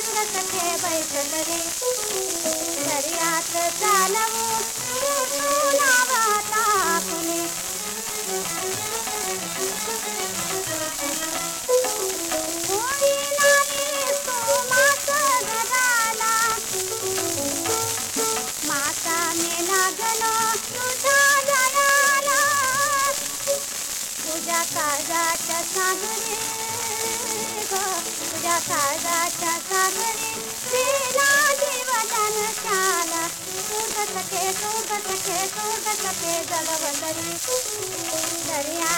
सखे चल दर्यात चालवू माता मे लागलो तुझ्या जनाला तुझ्या काळजाच्या सागरी तुझ्या काळजाच्या तू सखे तू सखे तू सखे जलवंदरी दर्यात चालवू